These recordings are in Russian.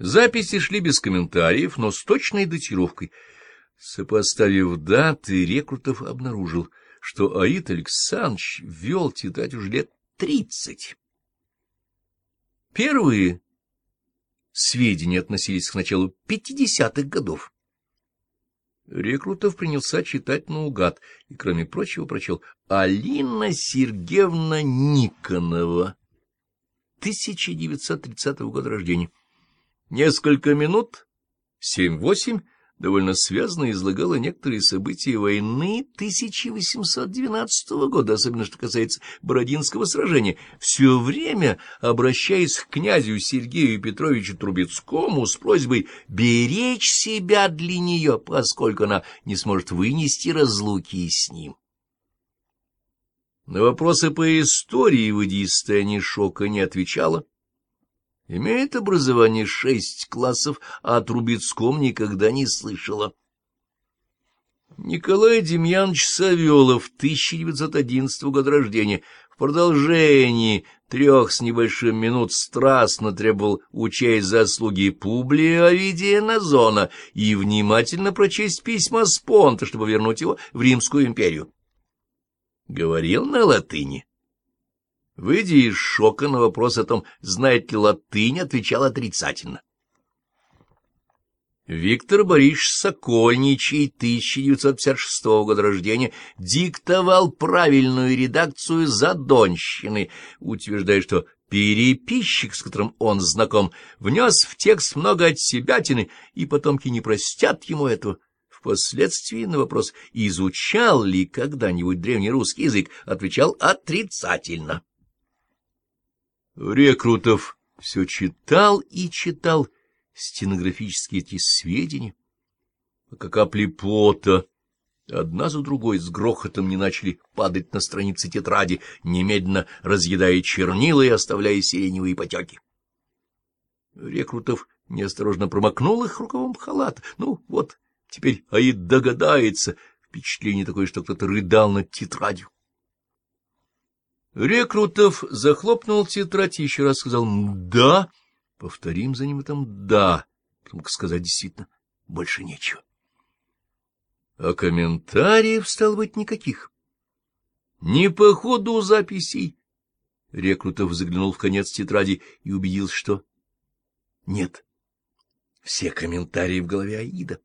Записи шли без комментариев, но с точной датировкой. Сопоставив даты, Рекрутов обнаружил, что Аид Александрович вел тетрадь уже лет тридцать. Первые сведения относились к началу пятидесятых годов. Рекрутов принялся читать наугад и, кроме прочего, прочел «Алина Сергеевна Никонова, 1930 года рождения». Несколько минут, семь-восемь, довольно связно излагала некоторые события войны 1812 года, особенно что касается Бородинского сражения, все время обращаясь к князю Сергею Петровичу Трубецкому с просьбой беречь себя для нее, поскольку она не сможет вынести разлуки с ним. На вопросы по истории в состоянии шока не отвечала, Имеет образование шесть классов, а о Трубецком никогда не слышала. Николай Демьянович Савелов, 1911 года рождения, в продолжении трех с небольшим минут страстно требовал учесть заслуги Публия Овидия Назона и внимательно прочесть письма Спонта, чтобы вернуть его в Римскую империю. Говорил на латыни. Выйдя из шока на вопрос о том, знает ли латынь, отвечал отрицательно. Виктор Борисович Сокольничий, 1956 года рождения, диктовал правильную редакцию задонщины, утверждая, что переписчик, с которым он знаком, внес в текст много от себятины, и потомки не простят ему этого. Впоследствии на вопрос, изучал ли когда-нибудь древнерусский язык, отвечал отрицательно. Рекрутов все читал и читал стенографические эти сведения, пока капли пота одна за другой с грохотом не начали падать на страницы тетради, немедленно разъедая чернила и оставляя сиреневые потеки. Рекрутов неосторожно промокнул их рукавом халат. Ну, вот, теперь Аид догадается. Впечатление такое, что кто-то рыдал над тетрадью. Рекрутов захлопнул тетрадь и еще раз сказал «да». Повторим за ним этом «да», потому сказать действительно больше нечего. А комментариев, стало быть, никаких. Ни по ходу записей. Рекрутов заглянул в конец тетради и убедился, что нет. Все комментарии в голове Аида.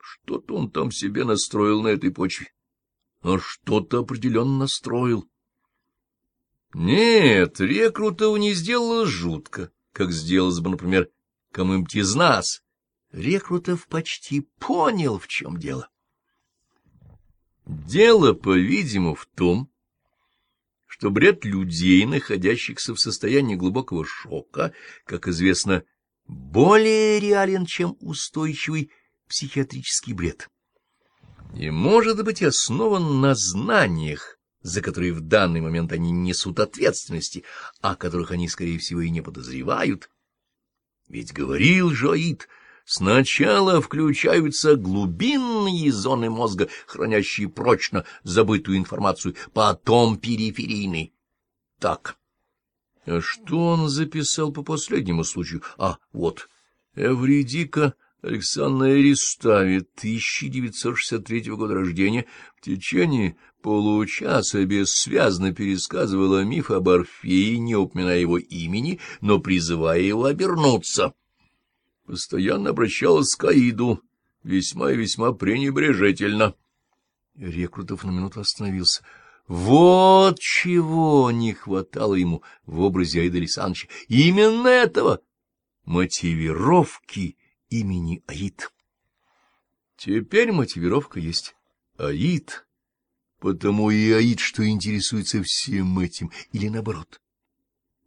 Что-то он там себе настроил на этой почве а что-то определенно настроил. Нет, рекрутов не сделала жутко, как сделалось бы, например, кому-нибудь из нас. Рекрутов почти понял, в чем дело. Дело, по-видимому, в том, что бред людей, находящихся в состоянии глубокого шока, как известно, более реален, чем устойчивый психиатрический бред и может быть основан на знаниях, за которые в данный момент они несут ответственности, о которых они, скорее всего, и не подозревают. Ведь говорил Жоид, сначала включаются глубинные зоны мозга, хранящие прочно забытую информацию, потом периферийные. Так, а что он записал по последнему случаю? А, вот, Эвридика Александра Аристави, 1963 года рождения, в течение получаса бессвязно пересказывала миф об Орфее, не упоминая его имени, но призывая его обернуться. Постоянно обращалась к Аиду, весьма и весьма пренебрежительно. Рекрутов на минуту остановился. Вот чего не хватало ему в образе Аида Александровича. Именно этого! Мотивировки имени Аид. Теперь мотивировка есть. Аид. Потому и Аид, что интересуется всем этим, или наоборот.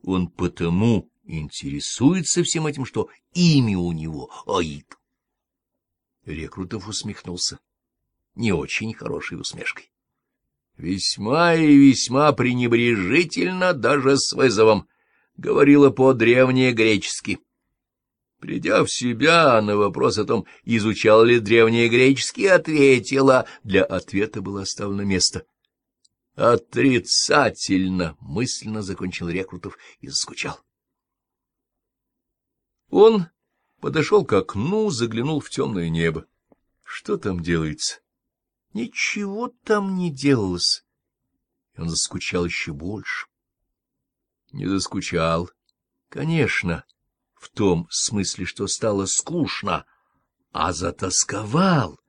Он потому интересуется всем этим, что имя у него Аид. Рекрутов усмехнулся. Не очень хорошей усмешкой. Весьма и весьма пренебрежительно, даже с вызовом, говорила по-древнегречески. Придя в себя на вопрос о том, изучал ли древнегреческий, ответила. Для ответа было оставлено место. «Отрицательно!» — мысленно закончил Рекрутов и заскучал. Он подошел к окну, заглянул в темное небо. Что там делается? Ничего там не делалось. И он заскучал еще больше. Не заскучал. Конечно, в том смысле, что стало скучно, а затасковал.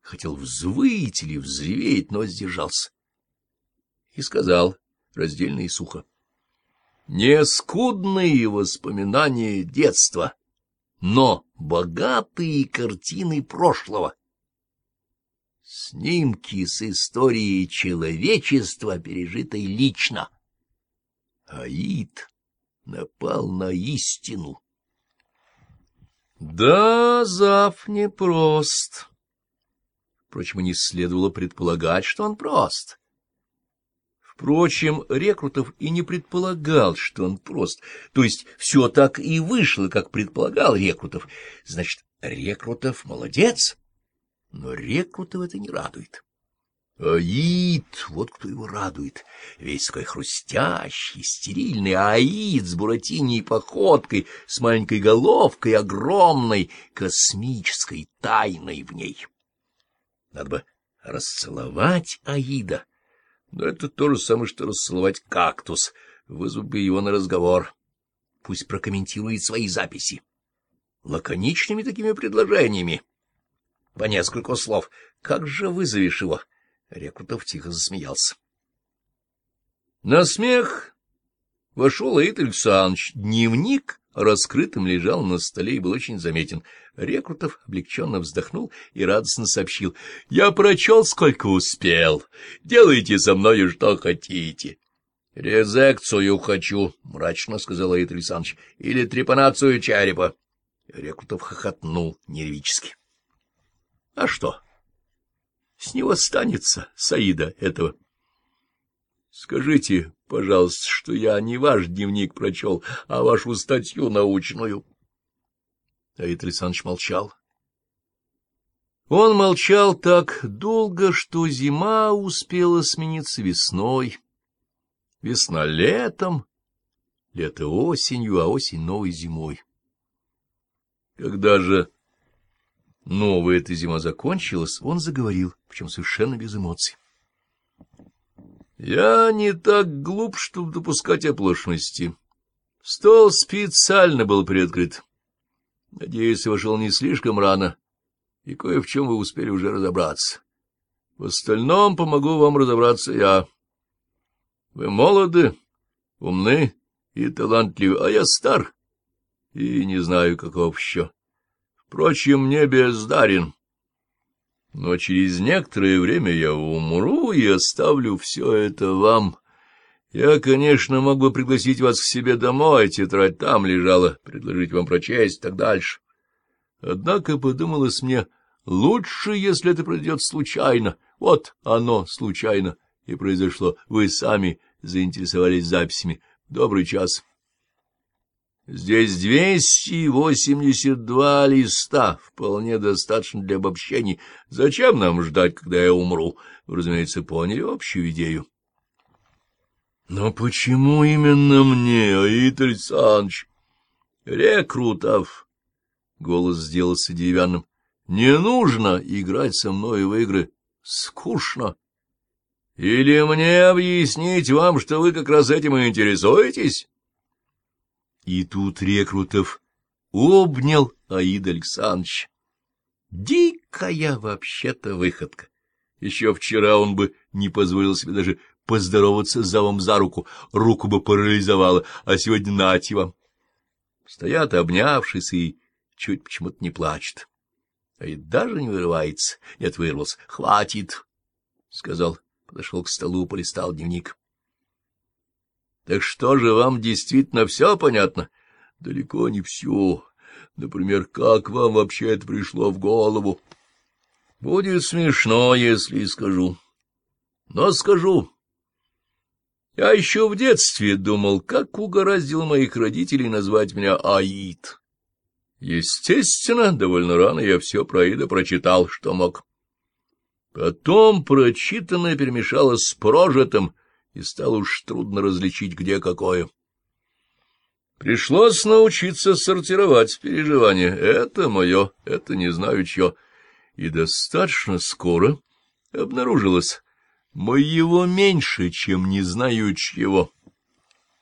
Хотел взвыть или взреветь, но сдержался. И сказал раздельно и сухо. Не скудные воспоминания детства, но богатые картины прошлого. Снимки с историей человечества, пережитой лично. Аид напал на истину. Да, Зав непрост. Впрочем, не следовало предполагать, что он прост. Впрочем, Рекрутов и не предполагал, что он прост. То есть все так и вышло, как предполагал Рекрутов. Значит, Рекрутов молодец, но Рекрутов это не радует. Аид, вот кто его радует, весь такой хрустящий, стерильный аид с буратиней походкой, с маленькой головкой, огромной, космической тайной в ней. Надо бы расцеловать аида, но это то же самое, что расцеловать кактус, вызвать бы его на разговор. Пусть прокомментирует свои записи. Лаконичными такими предложениями. По несколько слов. Как же вызовешь его? — Рекрутов тихо засмеялся. На смех вошел Аид Александрович. Дневник раскрытым лежал на столе и был очень заметен. Рекрутов облегченно вздохнул и радостно сообщил. — Я прочел, сколько успел. Делайте со мною, что хотите. — Резекцию хочу, — мрачно сказал Аид Александрович, — или трепанацию черепа. Рекрутов хохотнул нервически. — А что? — с него останется, Саида этого. Скажите, пожалуйста, что я не ваш дневник прочел, а вашу статью научную. Аид Александрович молчал. Он молчал так долго, что зима успела смениться весной, весна летом, лето осенью, а осень новой зимой. Когда же новая эта зима закончилась, он заговорил, причем совершенно без эмоций. Я не так глуп, чтобы допускать оплошности. Стол специально был приоткрыт. Надеюсь, вошел не слишком рано, и кое в чем вы успели уже разобраться. В остальном помогу вам разобраться я. Вы молоды, умны и талантливы, а я стар и не знаю, каков еще. Впрочем, не бездарен. Но через некоторое время я умру и оставлю все это вам. Я, конечно, мог бы пригласить вас к себе домой, тетрадь там лежала, предложить вам прочесть и так дальше. Однако подумалось мне, лучше, если это произойдет случайно. Вот оно случайно и произошло. Вы сами заинтересовались записями. Добрый час. Здесь двести восемьдесят два листа, вполне достаточно для обобщений. Зачем нам ждать, когда я умру? Вы, разумеется, поняли общую идею. Но почему именно мне, Аид Александрович? Рекрутов, голос сделался деревянным, не нужно играть со мной в игры. Скучно. Или мне объяснить вам, что вы как раз этим и интересуетесь? И тут Рекрутов обнял Аида Александрович. Дикая вообще-то выходка. Еще вчера он бы не позволил себе даже поздороваться с замом за руку, руку бы парализовало, а сегодня нате вам. Стоят обнявшись и чуть почему-то не плачут. А и даже не вырывается. Нет, вырвался. «Хватит», — сказал. Подошел к столу, полистал дневник. Так что же, вам действительно все понятно? Далеко не все. Например, как вам вообще это пришло в голову? Будет смешно, если скажу. Но скажу. Я еще в детстве думал, как угораздило моих родителей назвать меня Аид. Естественно, довольно рано я все про Аида прочитал, что мог. Потом прочитанное перемешалось с прожитым, и стало уж трудно различить, где какое. Пришлось научиться сортировать переживания. Это мое, это не знаю чье. И достаточно скоро обнаружилось, моего меньше, чем не знаю чьего.